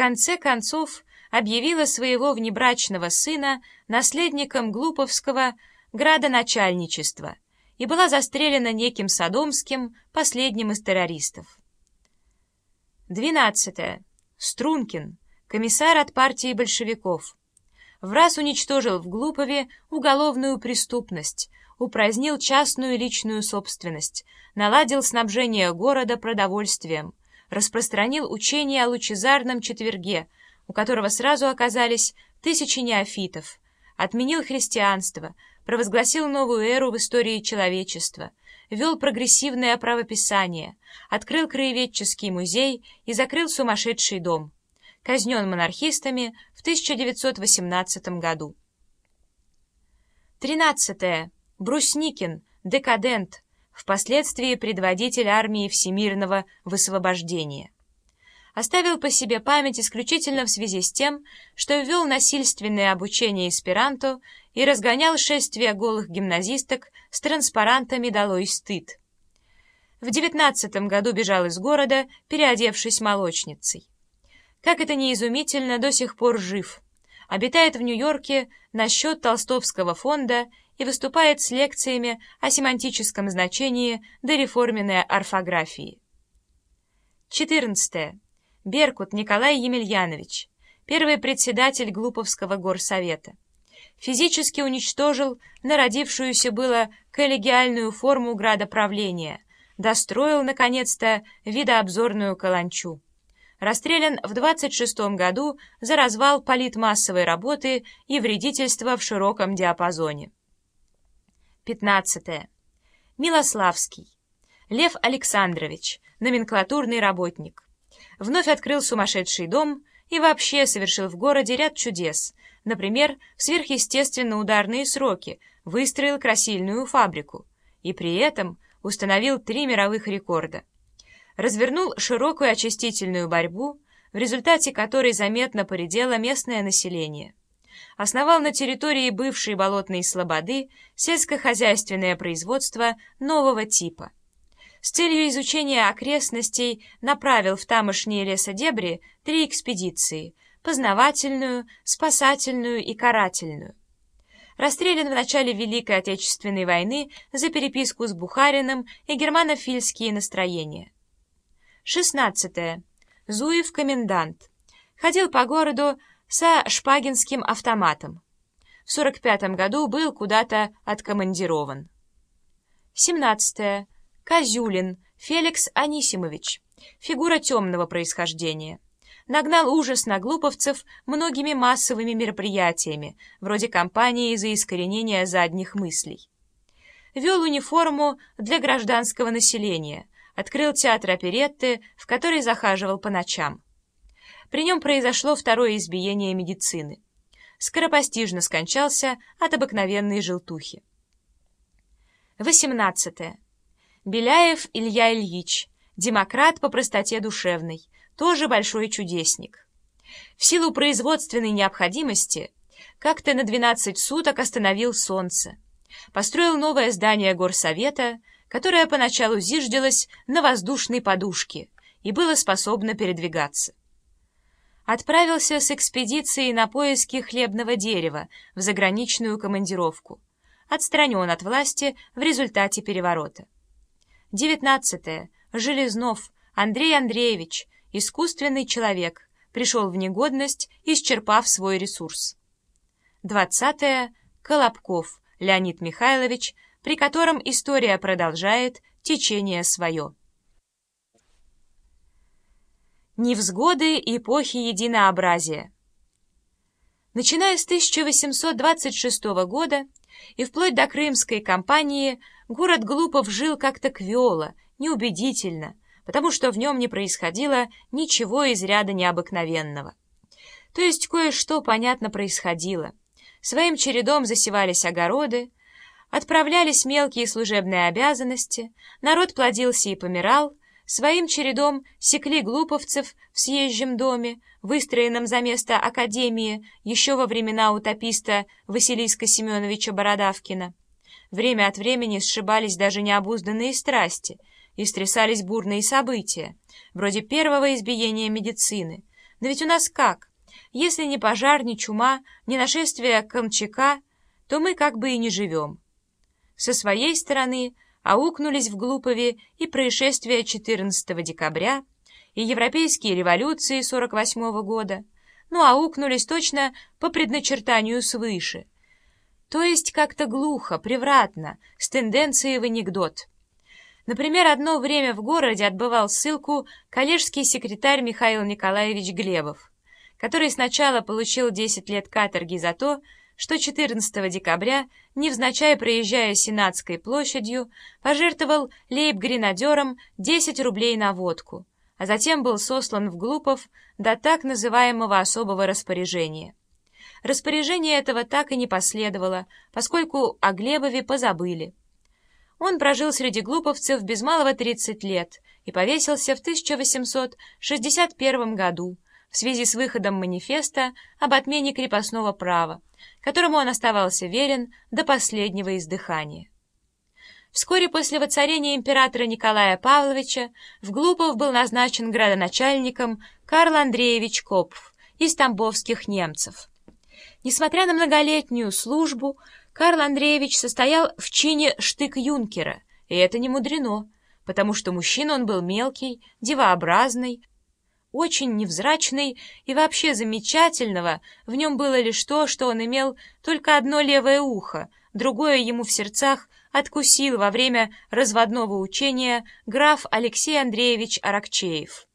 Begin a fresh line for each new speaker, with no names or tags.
конце концов объявила своего внебрачного сына наследником Глуповского градоначальничества и была застрелена неким Содомским, последним из террористов. 12. Стрункин, комиссар от партии большевиков. В раз уничтожил в Глупове уголовную преступность, упразднил частную личную собственность, наладил снабжение города продовольствием, распространил учение о лучезарном четверге, у которого сразу оказались тысячи неофитов, отменил христианство, провозгласил новую эру в истории человечества, вел прогрессивное правописание, открыл краеведческий музей и закрыл сумасшедший дом. Казнен монархистами в 1918 году. 13. Брусникин, декадент, впоследствии предводитель армии всемирного высвобождения. Оставил по себе память исключительно в связи с тем, что ввел насильственное обучение эсперанто и разгонял шествия голых гимназисток с транспарантами «Долой стыд». В девятнадцатом году бежал из города, переодевшись молочницей. Как это не изумительно, до сих пор жив. Обитает в Нью-Йорке на счет Толстовского фонда и выступает с лекциями о семантическом значении дореформенной орфографии. 14. Беркут Николай Емельянович, первый председатель Глуповского горсовета. Физически уничтожил народившуюся было коллегиальную форму градоправления, достроил, наконец-то, видообзорную каланчу. Расстрелян в 26 году за развал политмассовой работы и вредительство в широком диапазоне. 15. Милославский. Лев Александрович, номенклатурный работник. Вновь открыл сумасшедший дом и вообще совершил в городе ряд чудес. Например, в сверхъестественно ударные сроки выстроил красильную фабрику и при этом установил три мировых рекорда. Развернул широкую очистительную борьбу, в результате которой заметно поредело местное население основал на территории бывшей болотной слободы сельскохозяйственное производство нового типа. С целью изучения окрестностей направил в тамошние лесодебри три экспедиции – познавательную, спасательную и карательную. Расстрелян в начале Великой Отечественной войны за переписку с Бухариным и германофильские настроения. 16. Зуев комендант. Ходил по городу со шпагинским автоматом. В 45 году был куда-то откомандирован. 17. Козюлин Феликс Анисимович. Фигура темного происхождения. Нагнал ужас на глуповцев многими массовыми мероприятиями, вроде кампании за искоренение задних мыслей. Вел униформу для гражданского населения, открыл театр оперетты, в который захаживал по ночам. При нем произошло второе избиение медицины. Скоропостижно скончался от обыкновенной желтухи. 18. Беляев Илья Ильич, демократ по простоте душевной, тоже большой чудесник. В силу производственной необходимости как-то на 12 суток остановил солнце. Построил новое здание горсовета, которое поначалу зиждилось на воздушной подушке и было способно передвигаться отправился с экспедицией на поиски хлебного дерева в заграничную командировку. Отстранен от власти в результате переворота. 19. Железнов Андрей Андреевич, искусственный человек, пришел в негодность, исчерпав свой ресурс. 20. Колобков Леонид Михайлович, при котором история продолжает течение свое. Невзгоды эпохи единообразия. Начиная с 1826 года и вплоть до Крымской кампании город Глупов жил как-то квело, неубедительно, потому что в нем не происходило ничего из ряда необыкновенного. То есть кое-что, понятно, происходило. Своим чередом засевались огороды, отправлялись мелкие служебные обязанности, народ плодился и помирал, Своим чередом секли глуповцев в съезжем доме, выстроенном за место Академии еще во времена утописта Василиска Семеновича Бородавкина. Время от времени сшибались даже необузданные страсти и стрясались бурные события, вроде первого избиения медицины, Но ведь у нас как? Если ни пожар, ни чума, ни нашествие Камчака, то мы как бы и не живем. Со своей стороны аукнулись в Глупове и происшествия 14 декабря, и европейские революции 48 -го года, ну, аукнулись точно по предначертанию свыше. То есть как-то глухо, превратно, с тенденцией в анекдот. Например, одно время в городе отбывал ссылку коллежский секретарь Михаил Николаевич Глебов, который сначала получил 10 лет каторги за то, что 14 декабря, невзначай проезжая Сенатской площадью, пожертвовал лейб-гренадерам 10 рублей на водку, а затем был сослан в Глупов до так называемого особого распоряжения. Распоряжение этого так и не последовало, поскольку о Глебове позабыли. Он прожил среди глуповцев без малого 30 лет и повесился в 1861 году в связи с выходом манифеста об отмене крепостного права, которому он оставался верен до последнего издыхания. Вскоре после воцарения императора Николая Павловича в Глупов был назначен градоначальником Карл Андреевич Копф из тамбовских немцев. Несмотря на многолетнюю службу, Карл Андреевич состоял в чине штык-юнкера, и это не мудрено, потому что мужчина он был мелкий, девообразный, очень невзрачный и вообще замечательного, в нем было лишь то, что он имел только одно левое ухо, другое ему в сердцах откусил во время разводного учения граф Алексей Андреевич Аракчеев.